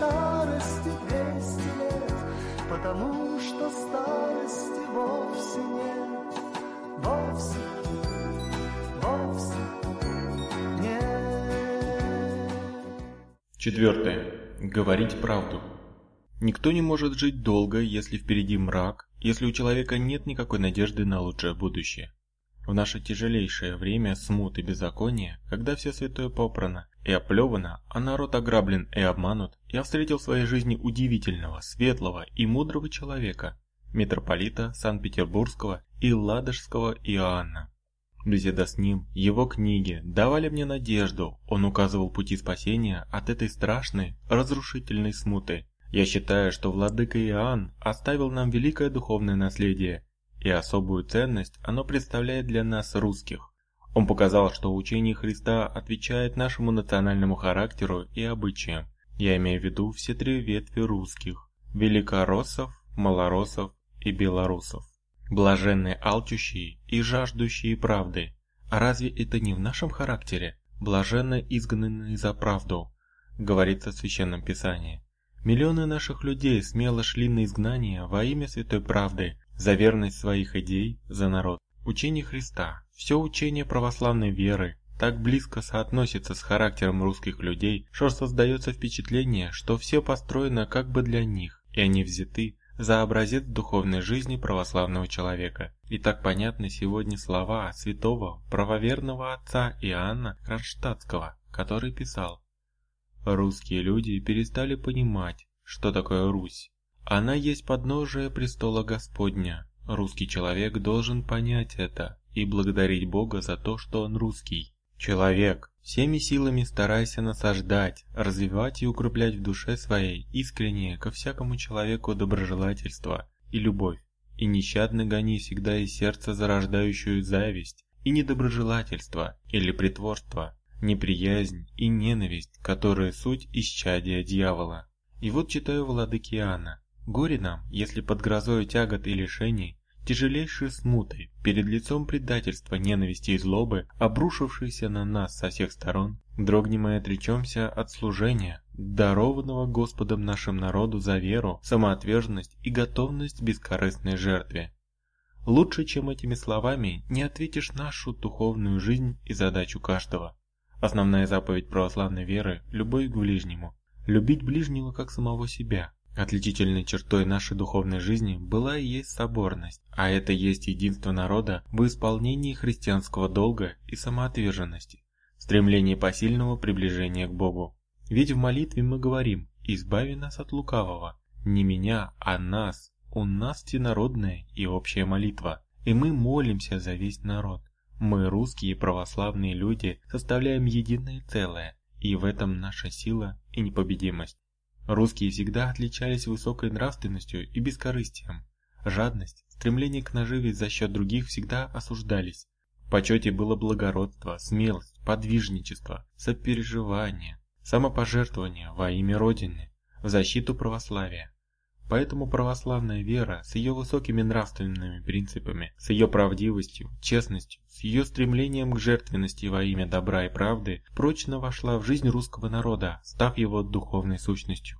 старости двести лет, потому что старости вовсе нет, вовсе, вовсе нет. Четвертое. Говорить правду. Никто не может жить долго, если впереди мрак, если у человека нет никакой надежды на лучшее будущее. В наше тяжелейшее время смут и беззакония, когда все святое попрано и оплевано, а народ ограблен и обманут, я встретил в своей жизни удивительного, светлого и мудрого человека, митрополита Санкт-Петербургского и Ладожского Иоанна. Беседа с ним, его книги давали мне надежду, он указывал пути спасения от этой страшной, разрушительной смуты. Я считаю, что владыка Иоанн оставил нам великое духовное наследие, и особую ценность оно представляет для нас русских. Он показал, что учение Христа отвечает нашему национальному характеру и обычаям. Я имею в виду все три ветви русских – великороссов, малороссов и белорусов. Блаженные алчущие и жаждущие правды. А разве это не в нашем характере? Блаженно изгнанные за правду, говорится в Священном Писании. Миллионы наших людей смело шли на изгнание во имя святой правды, за верность своих идей, за народ. Учение Христа, все учение православной веры так близко соотносится с характером русских людей, что создается впечатление, что все построено как бы для них, и они взяты за образец духовной жизни православного человека. И так понятны сегодня слова святого правоверного отца Иоанна Кронштадтского, который писал «Русские люди перестали понимать, что такое Русь. Она есть подножие престола Господня. Русский человек должен понять это и благодарить Бога за то, что он русский. Человек, всеми силами старайся насаждать, развивать и укреплять в душе своей искреннее ко всякому человеку доброжелательство и любовь, и нещадно гони всегда из сердца зарождающую зависть и недоброжелательство или притворство, неприязнь и ненависть, которые суть исчадия дьявола. И вот читаю владыки Иоанна. Горе нам, если под грозой тягот и лишений тяжелейшей смутой, перед лицом предательства, ненависти и злобы, обрушившейся на нас со всех сторон, дрогнем и отречемся от служения, дарованного Господом нашим народу за веру, самоотверженность и готовность бескорыстной жертве. Лучше, чем этими словами, не ответишь нашу духовную жизнь и задачу каждого. Основная заповедь православной веры – любовь к ближнему. Любить ближнего как самого себя – Отличительной чертой нашей духовной жизни была и есть соборность, а это есть единство народа в исполнении христианского долга и самоотверженности, стремление посильного приближения к Богу. Ведь в молитве мы говорим «Избави нас от лукавого», не меня, а нас, у нас всенародная и общая молитва, и мы молимся за весь народ. Мы, русские православные люди, составляем единое целое, и в этом наша сила и непобедимость. Русские всегда отличались высокой нравственностью и бескорыстием. Жадность, стремление к наживе за счет других всегда осуждались. В почете было благородство, смелость, подвижничество, сопереживание, самопожертвование во имя Родины, в защиту православия. Поэтому православная вера с ее высокими нравственными принципами, с ее правдивостью, честностью, с ее стремлением к жертвенности во имя добра и правды прочно вошла в жизнь русского народа, став его духовной сущностью.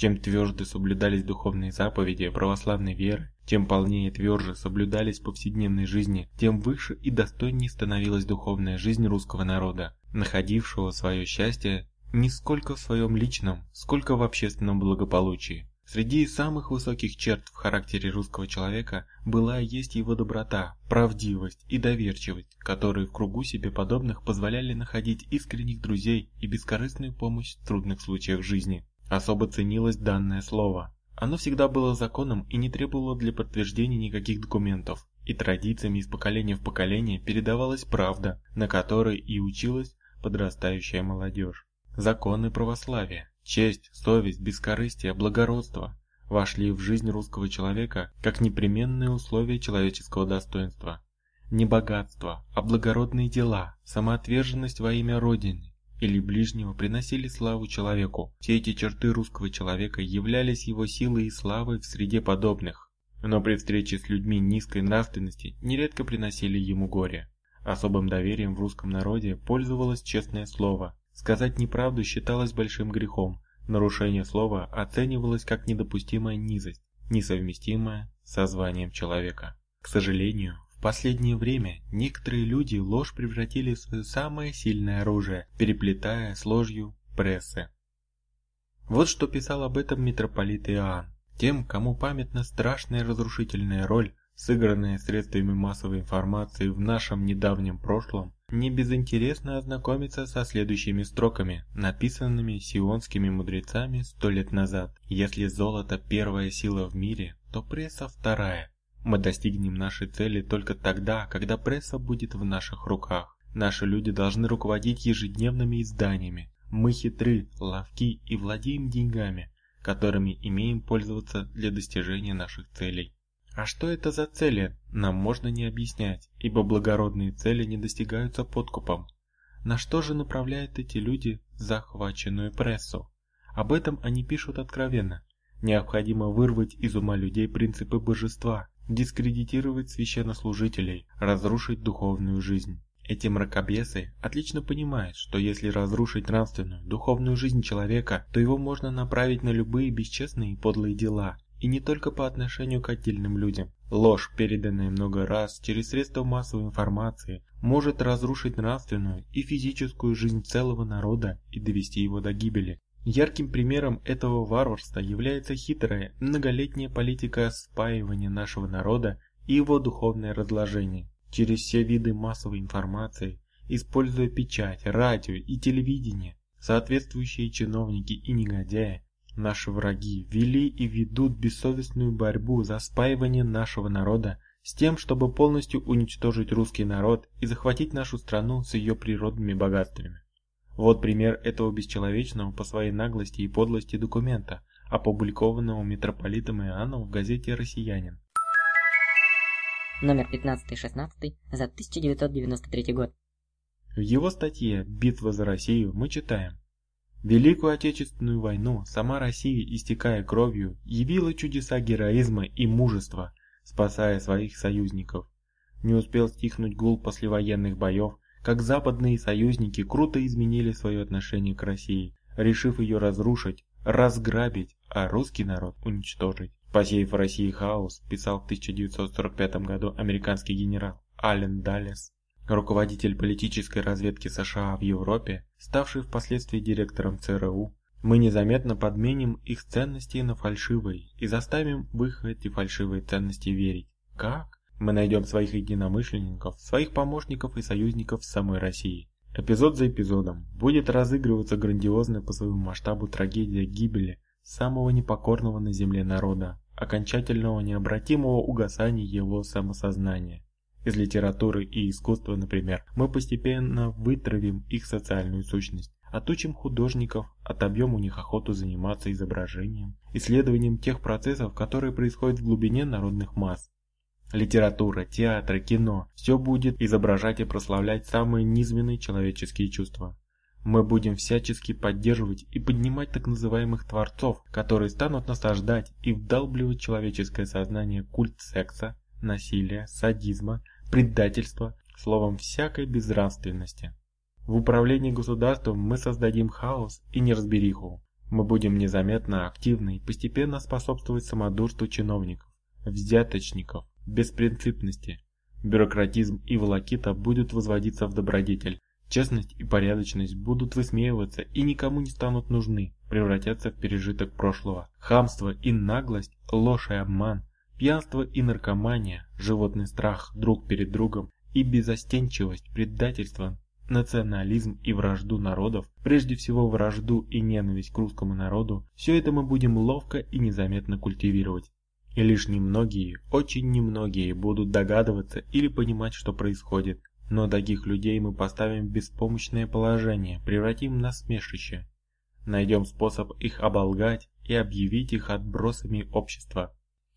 Чем тверже соблюдались духовные заповеди православной веры, чем полнее и тверже соблюдались повседневной жизни, тем выше и достойнее становилась духовная жизнь русского народа, находившего свое счастье не сколько в своем личном, сколько в общественном благополучии. Среди самых высоких черт в характере русского человека была и есть его доброта, правдивость и доверчивость, которые в кругу себе подобных позволяли находить искренних друзей и бескорыстную помощь в трудных случаях жизни. Особо ценилось данное слово. Оно всегда было законом и не требовало для подтверждения никаких документов, и традициями из поколения в поколение передавалась правда, на которой и училась подрастающая молодежь. Законы православия, честь, совесть, бескорыстие, благородство вошли в жизнь русского человека как непременные условия человеческого достоинства. Не богатство, а благородные дела, самоотверженность во имя Родины, или ближнего приносили славу человеку. Все эти черты русского человека являлись его силой и славой в среде подобных. Но при встрече с людьми низкой нравственности нередко приносили ему горе. Особым доверием в русском народе пользовалось честное слово. Сказать неправду считалось большим грехом, Нарушение слова оценивалось как недопустимая низость, несовместимая со званием человека. К сожалению, последнее время некоторые люди ложь превратили в свое самое сильное оружие, переплетая с ложью прессы. Вот что писал об этом митрополит Иоанн. Тем, кому памятна страшная разрушительная роль, сыгранная средствами массовой информации в нашем недавнем прошлом, не безинтересно ознакомиться со следующими строками, написанными сионскими мудрецами сто лет назад. Если золото первая сила в мире, то пресса вторая. Мы достигнем нашей цели только тогда, когда пресса будет в наших руках. Наши люди должны руководить ежедневными изданиями. Мы хитры, ловки и владеем деньгами, которыми имеем пользоваться для достижения наших целей. А что это за цели, нам можно не объяснять, ибо благородные цели не достигаются подкупом. На что же направляют эти люди захваченную прессу? Об этом они пишут откровенно. Необходимо вырвать из ума людей принципы божества, дискредитировать священнослужителей, разрушить духовную жизнь. Эти мракобесы отлично понимают, что если разрушить нравственную, духовную жизнь человека, то его можно направить на любые бесчестные и подлые дела, и не только по отношению к отдельным людям. Ложь, переданная много раз через средства массовой информации, может разрушить нравственную и физическую жизнь целого народа и довести его до гибели. Ярким примером этого варварства является хитрая, многолетняя политика спаивания нашего народа и его духовное разложение. Через все виды массовой информации, используя печать, радио и телевидение, соответствующие чиновники и негодяи Наши враги вели и ведут бессовестную борьбу за спаивание нашего народа с тем, чтобы полностью уничтожить русский народ и захватить нашу страну с ее природными богатствами. Вот пример этого бесчеловечного по своей наглости и подлости документа, опубликованного митрополитом Иоанном в газете «Россиянин». Номер 15-16 за 1993 год. В его статье «Битва за Россию» мы читаем Великую Отечественную войну сама Россия, истекая кровью, явила чудеса героизма и мужества, спасая своих союзников. Не успел стихнуть гул послевоенных боев, как западные союзники круто изменили свое отношение к России, решив ее разрушить, разграбить, а русский народ уничтожить. Посеяв в России хаос, писал в 1945 году американский генерал Ален Даллес руководитель политической разведки США в Европе, ставший впоследствии директором ЦРУ, мы незаметно подменим их ценности на фальшивые и заставим в их эти фальшивые ценности верить. Как? Мы найдем своих единомышленников, своих помощников и союзников в самой России. Эпизод за эпизодом будет разыгрываться грандиозная по своему масштабу трагедия гибели самого непокорного на земле народа, окончательного необратимого угасания его самосознания. Из литературы и искусства, например, мы постепенно вытравим их социальную сущность, отучим художников, отобьем у них охоту заниматься изображением, исследованием тех процессов, которые происходят в глубине народных масс. Литература, театр, кино – все будет изображать и прославлять самые низменные человеческие чувства. Мы будем всячески поддерживать и поднимать так называемых творцов, которые станут насаждать и вдалбливать человеческое сознание культ секса, насилия, садизма, предательства, словом всякой безнравственности. В управлении государством мы создадим хаос и неразбериху. Мы будем незаметно активны и постепенно способствовать самодурству чиновников, взяточников, беспринципности. Бюрократизм и волокита будут возводиться в добродетель. Честность и порядочность будут высмеиваться и никому не станут нужны, превратятся в пережиток прошлого. Хамство и наглость, ложь и обман Пьянство и наркомания, животный страх друг перед другом и безостенчивость, предательство, национализм и вражду народов, прежде всего вражду и ненависть к русскому народу, все это мы будем ловко и незаметно культивировать. И лишь немногие, очень немногие будут догадываться или понимать, что происходит. Но таких людей мы поставим в беспомощное положение, превратим в насмешище. Найдем способ их оболгать и объявить их отбросами общества.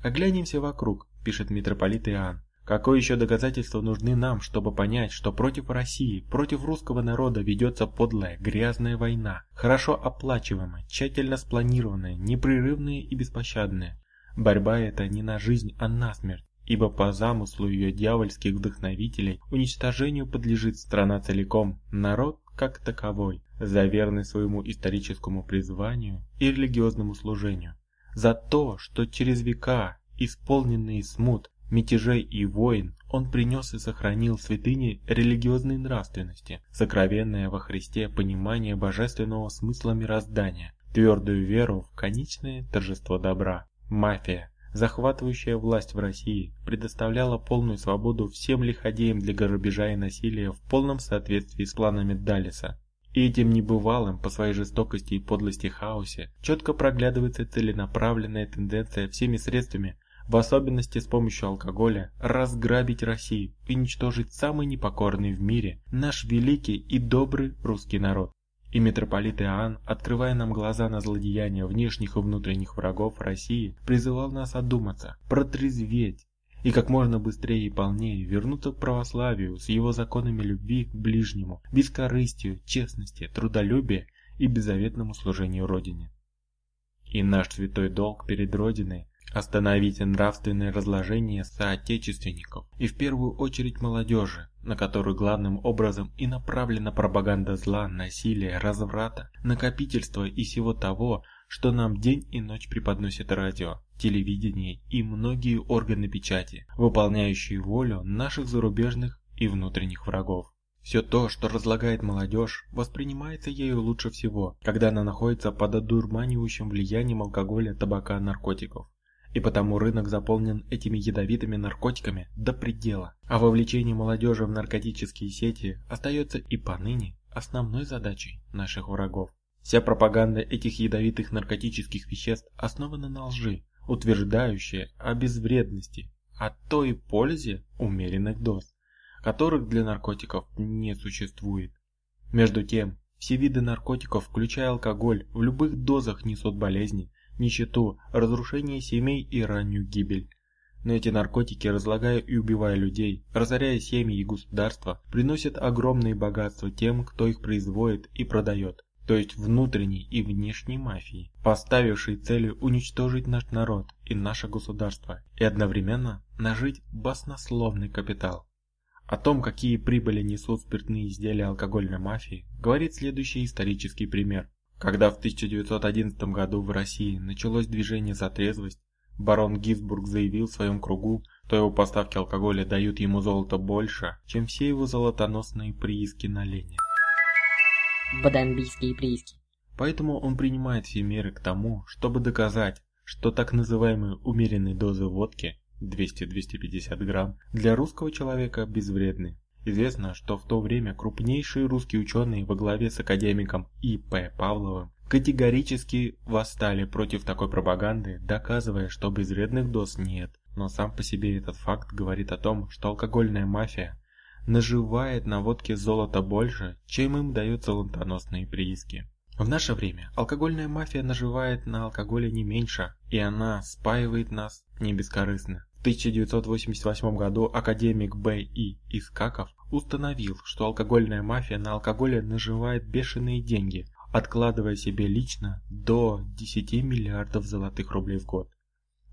«Оглянемся вокруг», – пишет митрополит Иоанн. Какое еще доказательства нужны нам, чтобы понять, что против России, против русского народа ведется подлая, грязная война, хорошо оплачиваемая, тщательно спланированная, непрерывная и беспощадная? Борьба эта не на жизнь, а на смерть, ибо по замыслу ее дьявольских вдохновителей уничтожению подлежит страна целиком, народ как таковой. за верность своему историческому призванию и религиозному служению, за то, что через века, исполненные смут, мятежей и войн, он принес и сохранил святыни религиозной нравственности, сокровенное во Христе понимание божественного смысла мироздания, твердую веру в конечное торжество добра. Мафия, захватывающая власть в России, предоставляла полную свободу всем лиходеям для грабежа и насилия в полном соответствии с планами Далиса. И этим небывалым по своей жестокости и подлости хаосе четко проглядывается целенаправленная тенденция всеми средствами, в особенности с помощью алкоголя, разграбить Россию и уничтожить самый непокорный в мире наш великий и добрый русский народ. И митрополит Иоанн, открывая нам глаза на злодеяния внешних и внутренних врагов России, призывал нас одуматься, протрезветь и как можно быстрее и полнее вернуться к православию с его законами любви к ближнему, бескорыстию, честности, трудолюбия и беззаветному служению Родине. И наш святой долг перед Родиной Остановить нравственное разложение соотечественников и в первую очередь молодежи, на которую главным образом и направлена пропаганда зла, насилия, разврата, накопительства и всего того, что нам день и ночь преподносит радио, телевидение и многие органы печати, выполняющие волю наших зарубежных и внутренних врагов. Все то, что разлагает молодежь, воспринимается ею лучше всего, когда она находится под одурманивающим влиянием алкоголя, табака, наркотиков и потому рынок заполнен этими ядовитыми наркотиками до предела, а вовлечение молодежи в наркотические сети остается и поныне основной задачей наших врагов. Вся пропаганда этих ядовитых наркотических веществ основана на лжи, утверждающая о безвредности, о той пользе умеренных доз, которых для наркотиков не существует. Между тем, все виды наркотиков, включая алкоголь, в любых дозах несут болезни, нищету, разрушение семей и раннюю гибель. Но эти наркотики, разлагая и убивая людей, разоряя семьи и государства, приносят огромные богатства тем, кто их производит и продает, то есть внутренней и внешней мафии, поставившей целью уничтожить наш народ и наше государство и одновременно нажить баснословный капитал. О том, какие прибыли несут спиртные изделия алкогольной мафии, говорит следующий исторический пример. Когда в 1911 году в России началось движение за трезвость, барон Гисбург заявил в своем кругу, что его поставки алкоголя дают ему золото больше, чем все его золотоносные прииски на Лене. Бадамбийские прииски. Поэтому он принимает все меры к тому, чтобы доказать, что так называемые умеренные дозы водки 200-250 грамм для русского человека безвредны. Известно, что в то время крупнейшие русские ученые во главе с академиком И.П. Павловым категорически восстали против такой пропаганды, доказывая, что безвредных доз нет. Но сам по себе этот факт говорит о том, что алкогольная мафия наживает на водке золото больше, чем им дают золотоносные прииски. В наше время алкогольная мафия наживает на алкоголе не меньше, и она спаивает нас не бескорыстно. 1988 году академик Б. И. Искаков установил, что алкогольная мафия на алкоголе наживает бешеные деньги, откладывая себе лично до 10 миллиардов золотых рублей в год.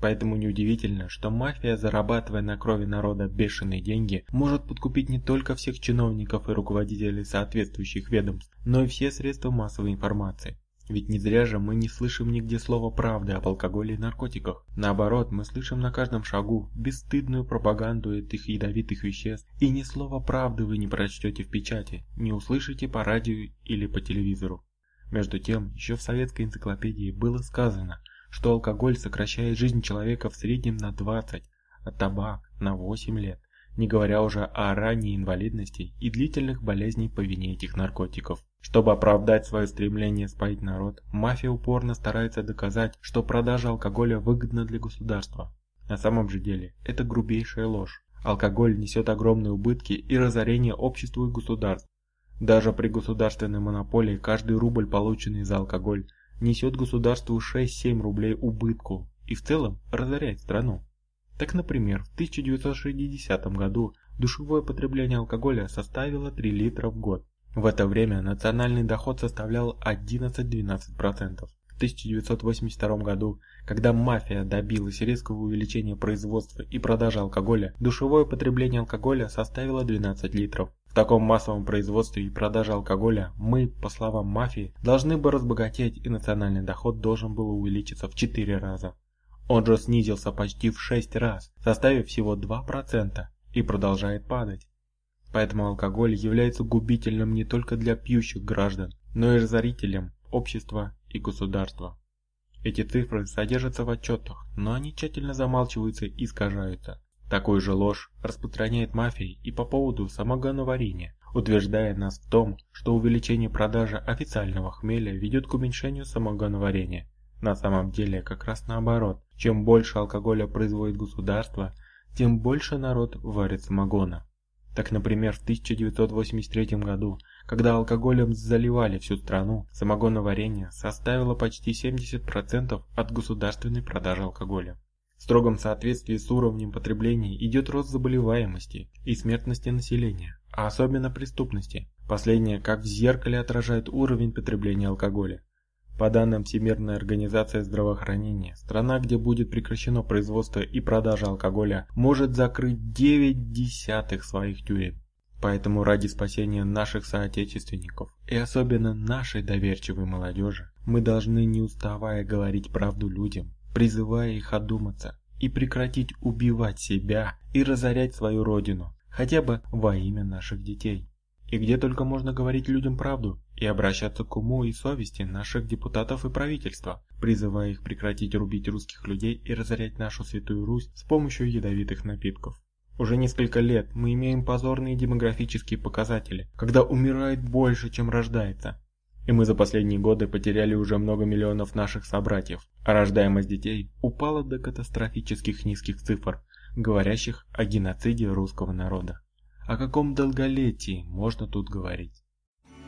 Поэтому неудивительно, что мафия, зарабатывая на крови народа бешеные деньги, может подкупить не только всех чиновников и руководителей соответствующих ведомств, но и все средства массовой информации. Ведь не зря же мы не слышим нигде слова правды об алкоголе и наркотиках. Наоборот, мы слышим на каждом шагу бесстыдную пропаганду этих ядовитых веществ, и ни слова правды вы не прочтете в печати, не услышите по радио или по телевизору. Между тем, еще в советской энциклопедии было сказано, что алкоголь сокращает жизнь человека в среднем на 20, а табак на 8 лет, не говоря уже о ранней инвалидности и длительных болезней по вине этих наркотиков. Чтобы оправдать свое стремление споить народ, мафия упорно старается доказать, что продажа алкоголя выгодна для государства. На самом же деле, это грубейшая ложь. Алкоголь несет огромные убытки и разорение обществу и государств. Даже при государственной монополии каждый рубль, полученный за алкоголь, несет государству 6-7 рублей убытку и в целом разоряет страну. Так, например, в 1960 году душевое потребление алкоголя составило 3 литра в год. В это время национальный доход составлял 11-12%. В 1982 году, когда мафия добилась резкого увеличения производства и продажи алкоголя, душевое потребление алкоголя составило 12 литров. В таком массовом производстве и продаже алкоголя мы, по словам мафии, должны бы разбогатеть и национальный доход должен был увеличиться в 4 раза. Он же снизился почти в 6 раз, составив всего 2% и продолжает падать. Поэтому алкоголь является губительным не только для пьющих граждан, но и разорителем общества и государства. Эти цифры содержатся в отчетах, но они тщательно замалчиваются и искажаются. Такую же ложь распространяет мафия и по поводу самогоноварения, утверждая нас в том, что увеличение продажи официального хмеля ведет к уменьшению самогоноварения. На самом деле как раз наоборот. Чем больше алкоголя производит государство, тем больше народ варит самогона. Так, например, в 1983 году, когда алкоголем заливали всю страну, самогоноварение составило почти 70% от государственной продажи алкоголя. В строгом соответствии с уровнем потребления идет рост заболеваемости и смертности населения, а особенно преступности. Последнее как в зеркале отражает уровень потребления алкоголя. По данным Всемирной организации здравоохранения, страна, где будет прекращено производство и продажа алкоголя, может закрыть 9 десятых своих тюрем. Поэтому ради спасения наших соотечественников и особенно нашей доверчивой молодежи, мы должны не уставая говорить правду людям, призывая их одуматься и прекратить убивать себя и разорять свою родину, хотя бы во имя наших детей. И где только можно говорить людям правду и обращаться к уму и совести наших депутатов и правительства, призывая их прекратить рубить русских людей и разорять нашу святую Русь с помощью ядовитых напитков. Уже несколько лет мы имеем позорные демографические показатели, когда умирает больше, чем рождается. И мы за последние годы потеряли уже много миллионов наших собратьев, а рождаемость детей упала до катастрофических низких цифр, говорящих о геноциде русского народа. О каком долголетии можно тут говорить?